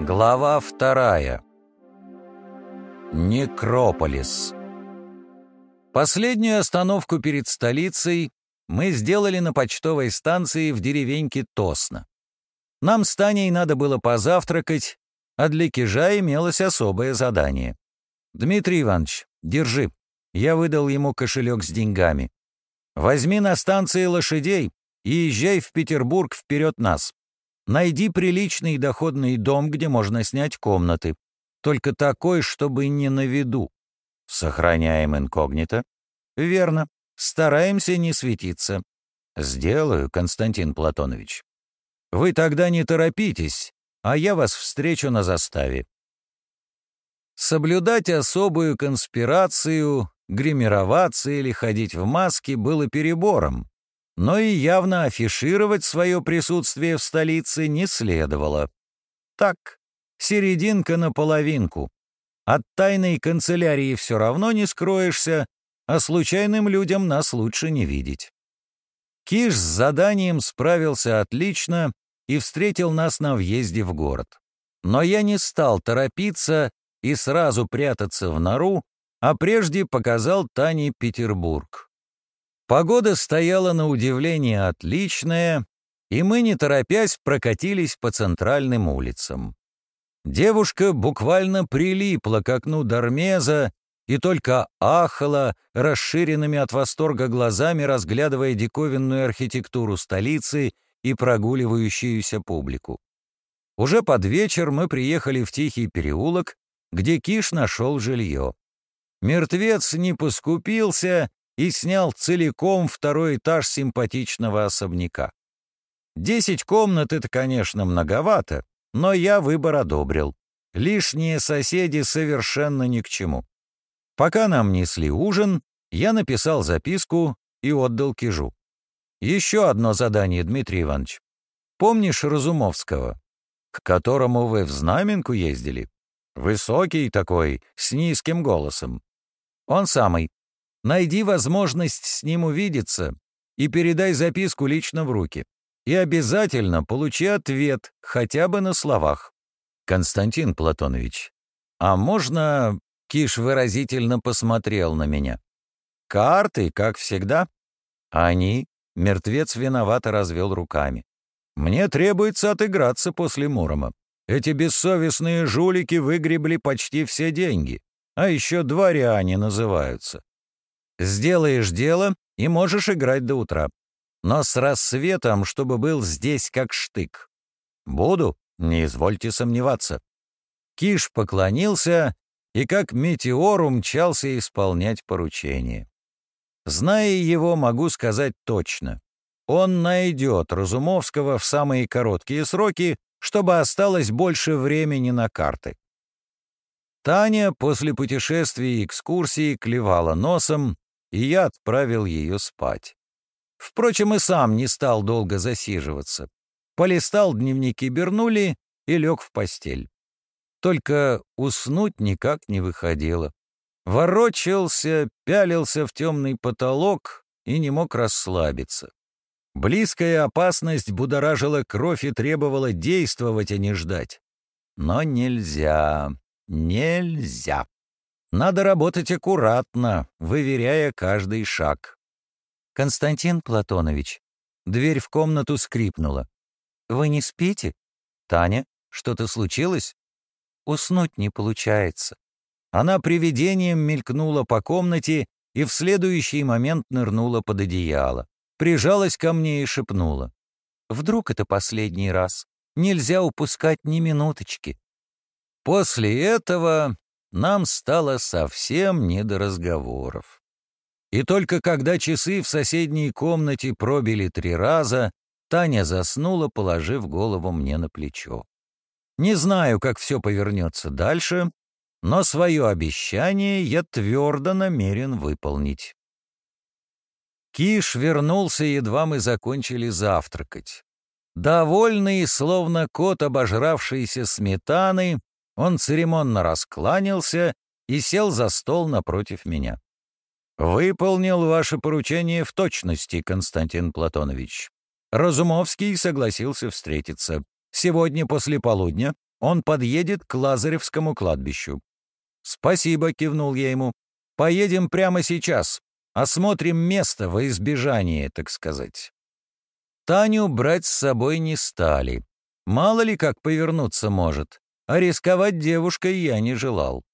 Глава вторая. Некрополис. Последнюю остановку перед столицей мы сделали на почтовой станции в деревеньке Тосно. Нам с Таней надо было позавтракать, а для Кижа имелось особое задание. «Дмитрий Иванович, держи». Я выдал ему кошелек с деньгами. «Возьми на станции лошадей и езжай в Петербург вперед нас. Найди приличный доходный дом, где можно снять комнаты. Только такой, чтобы не на виду. Сохраняем инкогнито? Верно. Стараемся не светиться. Сделаю, Константин Платонович. Вы тогда не торопитесь, а я вас встречу на заставе. Соблюдать особую конспирацию, гримироваться или ходить в маске было перебором, но и явно афишировать свое присутствие в столице не следовало. Так, серединка на половинку. От тайной канцелярии все равно не скроешься, а случайным людям нас лучше не видеть. Киш с заданием справился отлично и встретил нас на въезде в город. Но я не стал торопиться и сразу прятаться в нору, а прежде показал Тане Петербург. Погода стояла на удивление отличная, и мы, не торопясь, прокатились по центральным улицам. Девушка буквально прилипла к окну Дармеза и только ахала, расширенными от восторга глазами, разглядывая диковинную архитектуру столицы и прогуливающуюся публику. Уже под вечер мы приехали в Тихий переулок, где Киш нашел жилье. Мертвец не поскупился и снял целиком второй этаж симпатичного особняка. Десять комнат — это, конечно, многовато, но я выбор одобрил. Лишние соседи совершенно ни к чему. Пока нам несли ужин, я написал записку и отдал Кижу. Еще одно задание, Дмитрий Иванович. Помнишь Разумовского, к которому вы в Знаменку ездили? Высокий такой, с низким голосом. Он самый. Найди возможность с ним увидеться и передай записку лично в руки. И обязательно получи ответ, хотя бы на словах. Константин Платонович, а можно... Киш выразительно посмотрел на меня. Карты, как всегда. Они... Мертвец виновато развел руками. Мне требуется отыграться после Мурома. Эти бессовестные жулики выгребли почти все деньги, а еще дворяне называются. Сделаешь дело и можешь играть до утра. Но с рассветом, чтобы был здесь как штык. Буду, не извольте сомневаться. Киш поклонился и как метеор умчался исполнять поручение. Зная его, могу сказать точно. Он найдет Разумовского в самые короткие сроки чтобы осталось больше времени на карты. Таня после путешествий и экскурсии клевала носом, и я отправил ее спать. Впрочем, и сам не стал долго засиживаться. Полистал дневники Бернули и лег в постель. Только уснуть никак не выходило. Ворочался, пялился в темный потолок и не мог расслабиться. Близкая опасность будоражила кровь и требовала действовать, а не ждать. Но нельзя, нельзя. Надо работать аккуратно, выверяя каждый шаг. «Константин Платонович», дверь в комнату скрипнула. «Вы не спите? Таня, что-то случилось?» «Уснуть не получается». Она привидением мелькнула по комнате и в следующий момент нырнула под одеяло прижалась ко мне и шепнула. «Вдруг это последний раз? Нельзя упускать ни минуточки». После этого нам стало совсем не до разговоров. И только когда часы в соседней комнате пробили три раза, Таня заснула, положив голову мне на плечо. Не знаю, как все повернется дальше, но свое обещание я твердо намерен выполнить. Киш вернулся, едва мы закончили завтракать. Довольный, словно кот, обожравшийся сметаны, он церемонно раскланялся и сел за стол напротив меня. «Выполнил ваше поручение в точности, Константин Платонович. Разумовский согласился встретиться. Сегодня после полудня он подъедет к Лазаревскому кладбищу. «Спасибо», — кивнул я ему. «Поедем прямо сейчас. Осмотрим место во избежание, так сказать». Таню брать с собой не стали. Мало ли как повернуться может, а рисковать девушкой я не желал.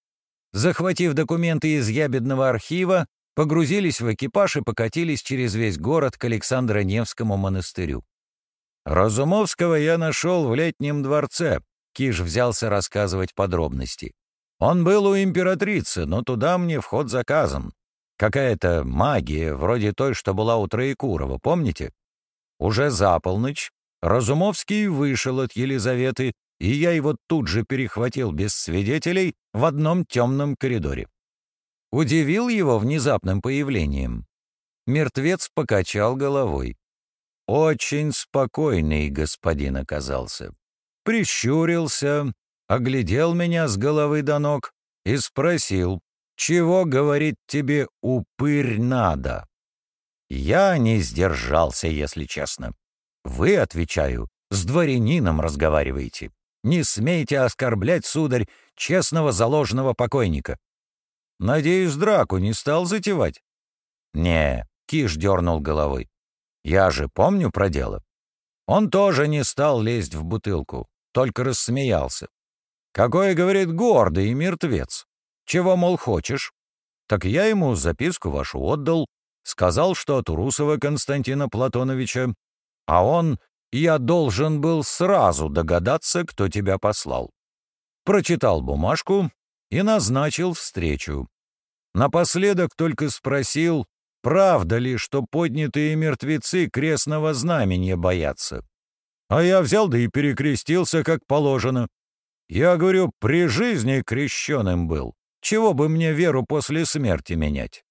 Захватив документы из ябедного архива, погрузились в экипаж и покатились через весь город к Александро-Невскому монастырю. Разумовского я нашел в летнем дворце. Киш взялся рассказывать подробности. Он был у императрицы, но туда мне вход заказан. Какая-то магия, вроде той, что была у Троекурова, помните? Уже за полночь Разумовский вышел от Елизаветы, и я его тут же перехватил без свидетелей в одном темном коридоре. Удивил его внезапным появлением. Мертвец покачал головой. Очень спокойный господин оказался. Прищурился, оглядел меня с головы до ног и спросил, «Чего, говорит, тебе упырь надо?» Я не сдержался, если честно. Вы, отвечаю, с дворянином разговариваете. Не смейте оскорблять, сударь, честного заложенного покойника. Надеюсь, драку не стал затевать? Не, Киш дернул головой. Я же помню про дело. Он тоже не стал лезть в бутылку, только рассмеялся. Какой, говорит, гордый мертвец. Чего, мол, хочешь? Так я ему записку вашу отдал, сказал, что от Урусова Константина Платоновича, а он я должен был сразу догадаться, кто тебя послал. Прочитал бумажку и назначил встречу. Напоследок только спросил, правда ли, что поднятые мертвецы крестного знамения боятся. А я взял да и перекрестился, как положено. Я говорю, при жизни крещеным был. Чего бы мне веру после смерти менять?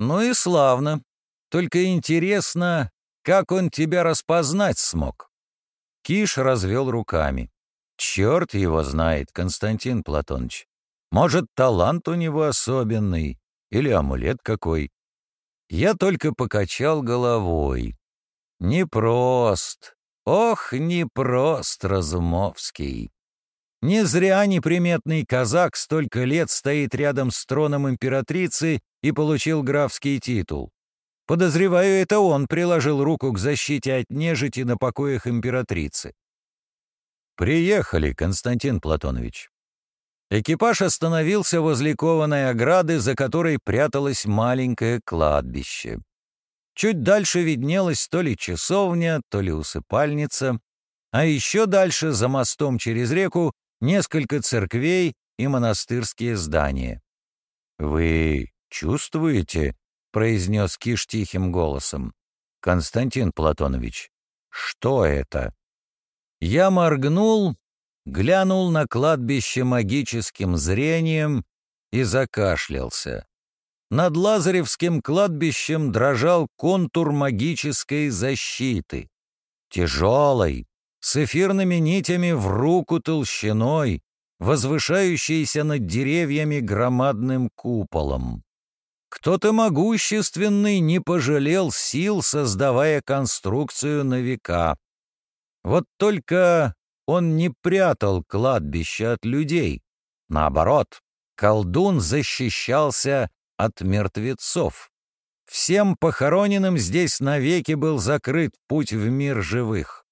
Ну и славно. Только интересно, как он тебя распознать смог?» Киш развел руками. «Черт его знает, Константин Платоныч. Может, талант у него особенный или амулет какой. Я только покачал головой. Непрост, ох, непрост, Разумовский. Не зря неприметный казак столько лет стоит рядом с троном императрицы и получил графский титул. Подозреваю, это он приложил руку к защите от нежити на покоях императрицы. «Приехали, Константин Платонович». Экипаж остановился возле кованой ограды, за которой пряталось маленькое кладбище. Чуть дальше виднелась то ли часовня, то ли усыпальница, а еще дальше, за мостом через реку, несколько церквей и монастырские здания. «Вы чувствуете?» Произнес Киш тихим голосом. «Константин Платонович, что это?» Я моргнул, глянул на кладбище магическим зрением и закашлялся. Над Лазаревским кладбищем дрожал контур магической защиты. Тяжелой, с эфирными нитями в руку толщиной, возвышающейся над деревьями громадным куполом. Кто-то могущественный не пожалел сил, создавая конструкцию на века. Вот только он не прятал кладбище от людей. Наоборот, колдун защищался от мертвецов. Всем похороненным здесь навеки был закрыт путь в мир живых.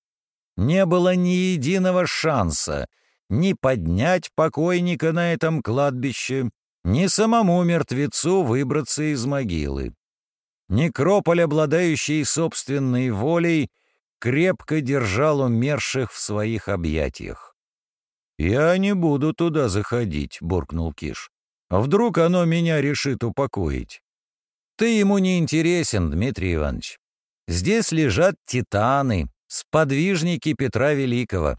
Не было ни единого шанса ни поднять покойника на этом кладбище, ни самому мертвецу выбраться из могилы. Некрополь, обладающий собственной волей, крепко держал умерших в своих объятиях. «Я не буду туда заходить», — буркнул Киш. «Вдруг оно меня решит упокоить?» «Ты ему не интересен, Дмитрий Иванович. Здесь лежат титаны, сподвижники Петра Великого.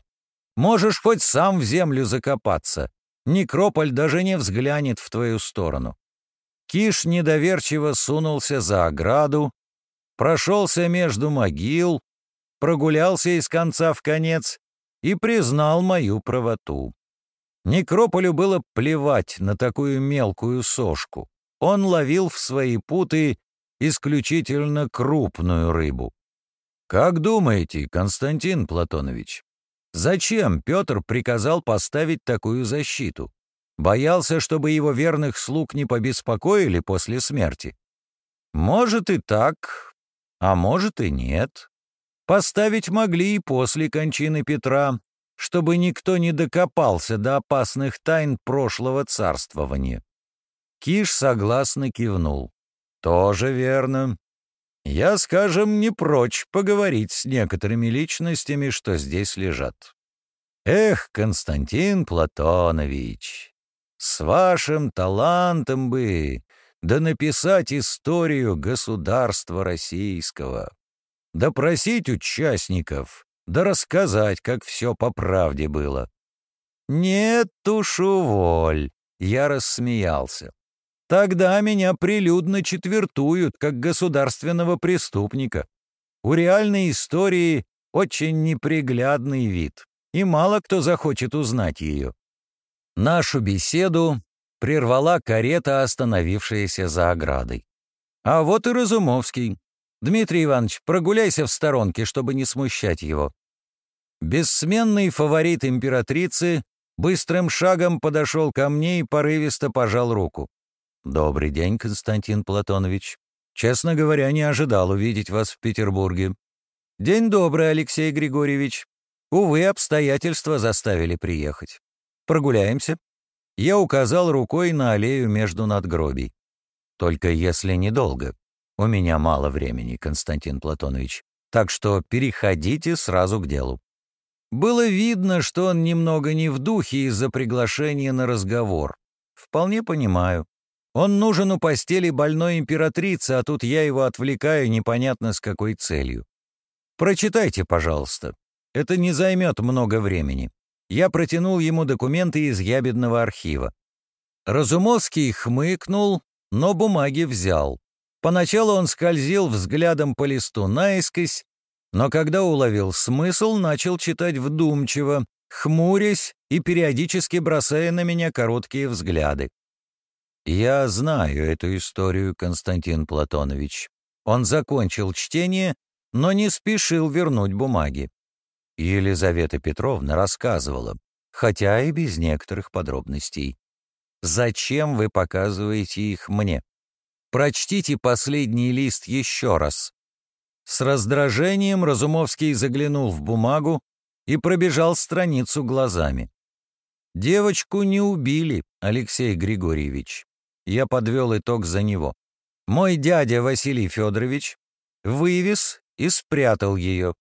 Можешь хоть сам в землю закопаться. Некрополь даже не взглянет в твою сторону. Киш недоверчиво сунулся за ограду, прошелся между могил, прогулялся из конца в конец и признал мою правоту. Некрополю было плевать на такую мелкую сошку. Он ловил в свои путы исключительно крупную рыбу. «Как думаете, Константин Платонович, Зачем Петр приказал поставить такую защиту? Боялся, чтобы его верных слуг не побеспокоили после смерти? Может и так, а может и нет. Поставить могли и после кончины Петра, чтобы никто не докопался до опасных тайн прошлого царствования. Киш согласно кивнул. «Тоже верно. Я, скажем, не прочь поговорить с некоторыми личностями, что здесь лежат. Эх, Константин Платонович, с вашим талантом бы да написать историю государства российского, допросить участников, да рассказать, как все по правде было. Нет уж уволь, я рассмеялся. Тогда меня прилюдно четвертуют, как государственного преступника. У реальной истории очень неприглядный вид, и мало кто захочет узнать ее. Нашу беседу прервала карета, остановившаяся за оградой. А вот и Разумовский. Дмитрий Иванович, прогуляйся в сторонке, чтобы не смущать его. Бессменный фаворит императрицы быстрым шагом подошел ко мне и порывисто пожал руку. «Добрый день, Константин Платонович. Честно говоря, не ожидал увидеть вас в Петербурге. День добрый, Алексей Григорьевич. Увы, обстоятельства заставили приехать. Прогуляемся?» Я указал рукой на аллею между надгробий. «Только если недолго. У меня мало времени, Константин Платонович. Так что переходите сразу к делу». Было видно, что он немного не в духе из-за приглашения на разговор. Вполне понимаю. Он нужен у постели больной императрицы, а тут я его отвлекаю непонятно с какой целью. Прочитайте, пожалуйста. Это не займет много времени. Я протянул ему документы из ябедного архива. Разумовский хмыкнул, но бумаги взял. Поначалу он скользил взглядом по листу наискось, но когда уловил смысл, начал читать вдумчиво, хмурясь и периодически бросая на меня короткие взгляды. «Я знаю эту историю, Константин Платонович». Он закончил чтение, но не спешил вернуть бумаги. Елизавета Петровна рассказывала, хотя и без некоторых подробностей. «Зачем вы показываете их мне? Прочтите последний лист еще раз». С раздражением Разумовский заглянул в бумагу и пробежал страницу глазами. Девочку не убили, Алексей Григорьевич я подвел итог за него. Мой дядя Василий Федорович вывез и спрятал ее.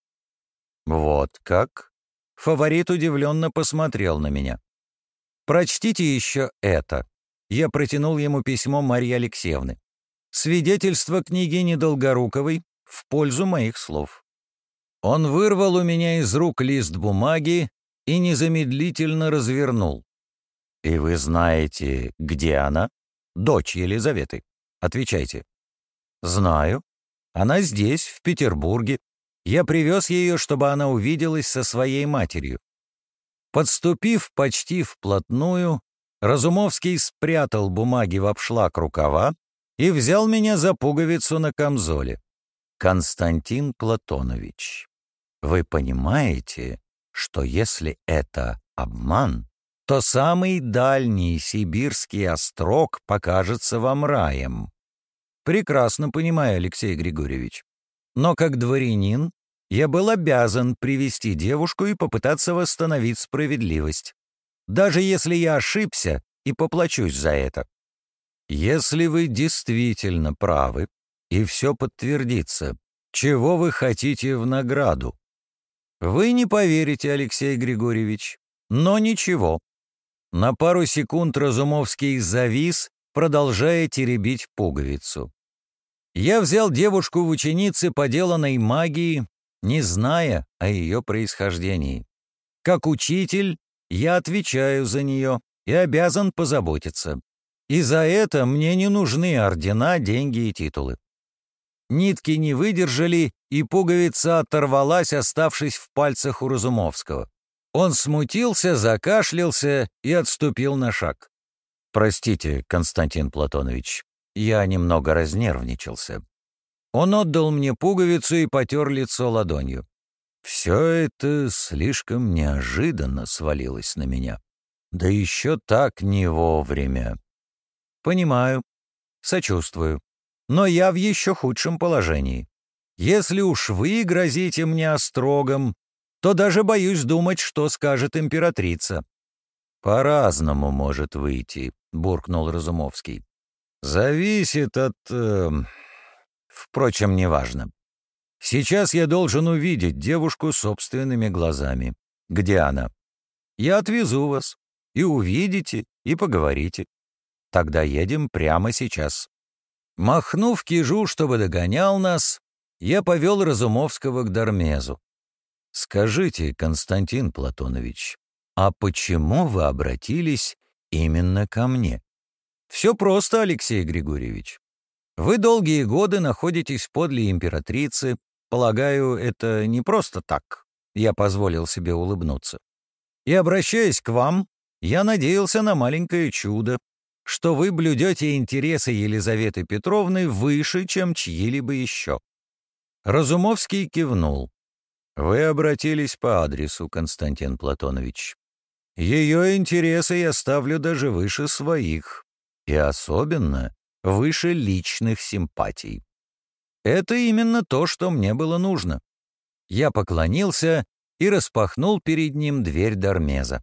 Вот как? Фаворит удивленно посмотрел на меня. Прочтите еще это. Я протянул ему письмо Марьи Алексеевны. Свидетельство княгини Долгоруковой в пользу моих слов. Он вырвал у меня из рук лист бумаги и незамедлительно развернул. «И вы знаете, где она?» Дочь Елизаветы? Отвечайте. Знаю. Она здесь, в Петербурге. Я привез ее, чтобы она увиделась со своей матерью. Подступив почти вплотную, Разумовский спрятал бумаги в обшлаг рукава и взял меня за пуговицу на камзоле. «Константин Платонович, вы понимаете, что если это обман, то самый дальний сибирский острог покажется вам раем. Прекрасно понимаю, Алексей Григорьевич. Но как дворянин я был обязан привести девушку и попытаться восстановить справедливость. Даже если я ошибся и поплачусь за это. Если вы действительно правы, и все подтвердится, чего вы хотите в награду? Вы не поверите, Алексей Григорьевич, но ничего. На пару секунд Разумовский завис, продолжая теребить пуговицу. Я взял девушку в ученицы поделанной магии, не зная о ее происхождении. Как учитель, я отвечаю за нее и обязан позаботиться. И за это мне не нужны ордена, деньги и титулы. Нитки не выдержали, и пуговица оторвалась, оставшись в пальцах у Разумовского. Он смутился, закашлялся и отступил на шаг. «Простите, Константин Платонович, я немного разнервничался». Он отдал мне пуговицу и потер лицо ладонью. Все это слишком неожиданно свалилось на меня. Да еще так не вовремя. Понимаю, сочувствую. Но я в еще худшем положении. Если уж вы грозите мне острогом, то даже боюсь думать, что скажет императрица. «По-разному может выйти», — буркнул Разумовский. «Зависит от... Э, впрочем, неважно. Сейчас я должен увидеть девушку собственными глазами. Где она? Я отвезу вас. И увидите, и поговорите. Тогда едем прямо сейчас». Махнув кижу, чтобы догонял нас, я повел Разумовского к Дармезу. «Скажите, Константин Платонович, а почему вы обратились именно ко мне?» «Все просто, Алексей Григорьевич. Вы долгие годы находитесь подле императрицы. Полагаю, это не просто так». Я позволил себе улыбнуться. «И обращаясь к вам, я надеялся на маленькое чудо, что вы блюдете интересы Елизаветы Петровны выше, чем чьи-либо еще». Разумовский кивнул. Вы обратились по адресу, Константин Платонович. Ее интересы я ставлю даже выше своих, и особенно выше личных симпатий. Это именно то, что мне было нужно. Я поклонился и распахнул перед ним дверь Дармеза.